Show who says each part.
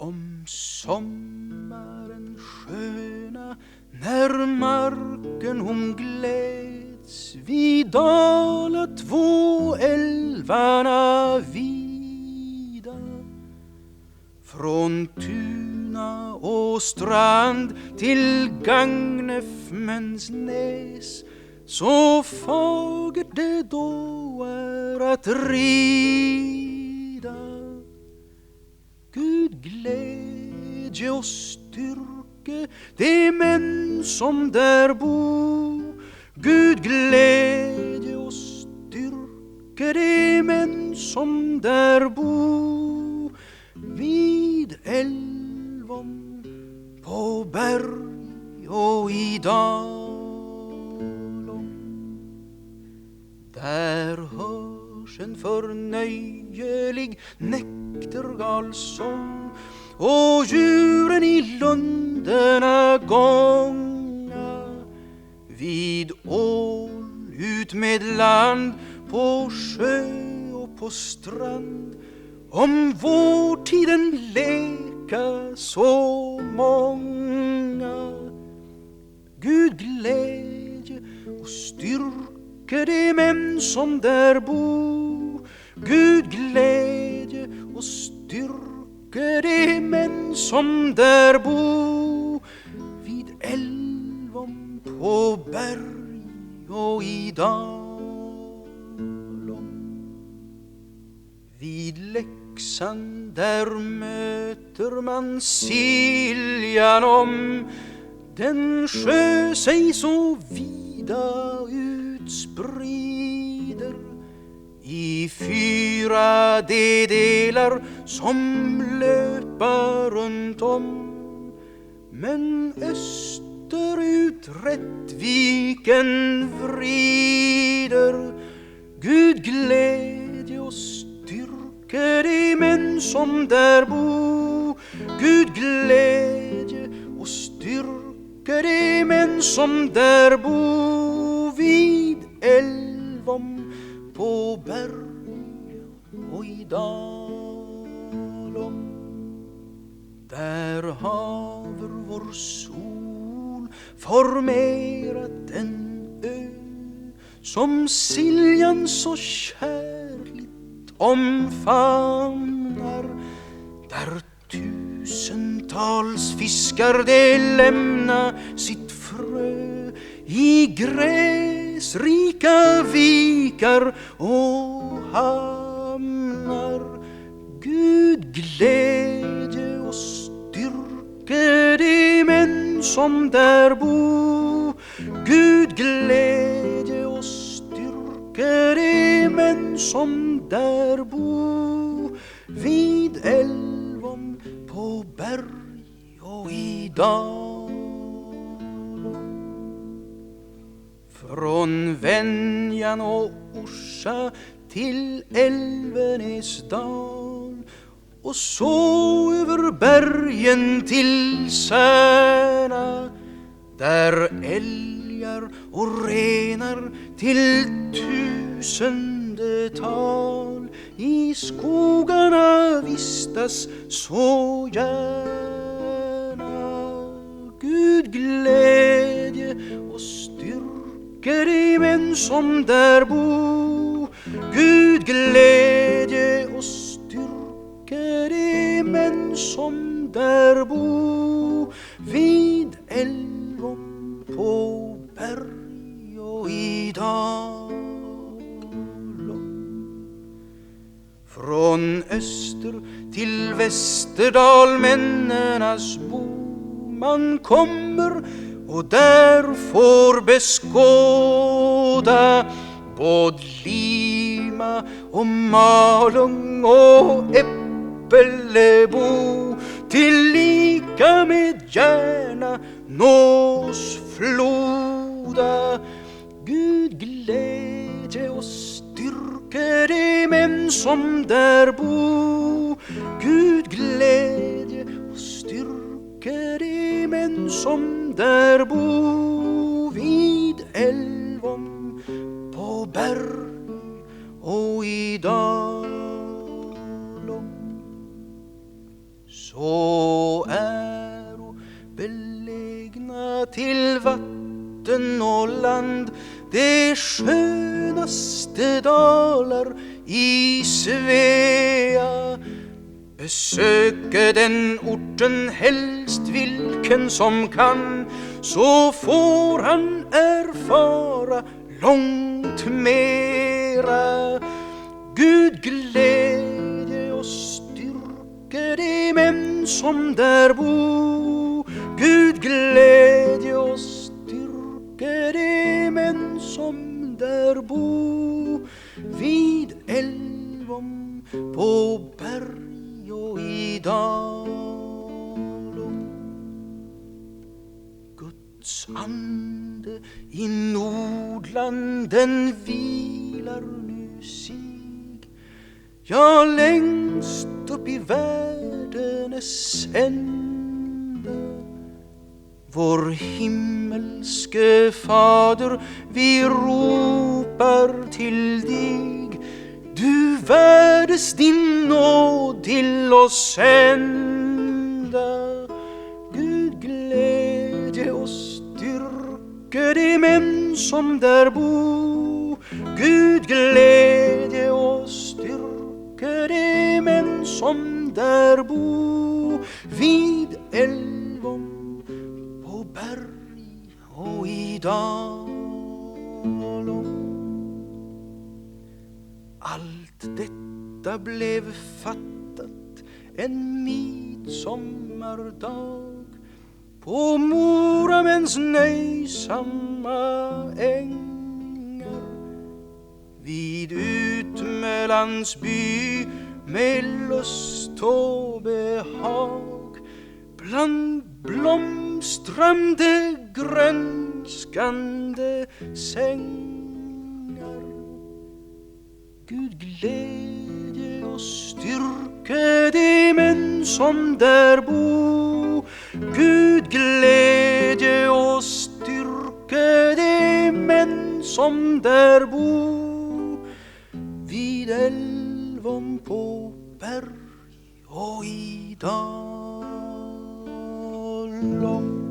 Speaker 1: Om sommaren sköna när marken hon gläds vid dala två älvarna vida. Från tuna och strand till Gagnefmens näs så fagert det då är att rida. Gud glädje och styrke de män som där bo Gud glädje och styrke de män som där bor. Näktergalsång och djuren i lunderna gånga vid ål ut med land på sjö och på strand. Om vårtiden leka så många. Gud glädje och styrke de män som där bo Gud glädje och styrke de män som där bo vid älvom på berg och i dalom vid Leksand där möter man Siljan om. Den sjö sig så vida utspridd i fyra de delar som löpa runt om. Men österut Rättviken vrider. Gud glädje och styrke de män som där bo Gud glädje och styrke de män som där bo vid älvom på berg och i dalom där haver vår sol formerat en ö som Siljan så kärligt omfamnar där tusentals fiskar de lämna sitt frö i gräsrika vikar och hav. Gud glädje och styrke de män som där bo Gud glädje och styrke de män som där bo vid älvom på berg och i dal. Från Venjan och Orsa till Älvenäsdal och så över bergen till Särna där älgar och renar till tusendetal i skogarna vistas så gärna Gud glädje och styrke de män som där bo Gud glädje som där bo vid älvom på berg och i dalom från öster till Västerdal männernas bo man kommer och där får beskåda både Lima och Malung och Äppelebo tillika med Järna nås floda. Gud glädje och styrke de män som där bo Gud glädje och styrke de män som där bo vid älvom på berg och i dalom belägna till vatten och land de skönaste dalar i Svea. Besöke den orten helst vilken som kan så får han erfara långt mera. Gud glädje och styrke de män som där bor glädje och styrke de män som där bo vid älvom på berg och i dalom. Guds ande i Nordlanden vilar nu sig. Ja, längst upp i världens ände vår himmelske Fader, vi ropar till dig. Du värdes din nåd till oss sända Gud glädje och styrke de män som där bo Gud glädje och styrke de män som där bo vid älvom berg och i dal allt detta blev fattat en midsommardag på Moramäns nöjsamma ängar vid Utmölands by med lust och behag bland blommor strömde grönskande sängar. Gud glädje och styrke de män som där bo Gud glädje och styrke de män som där bo vid älvom på berg och i dalom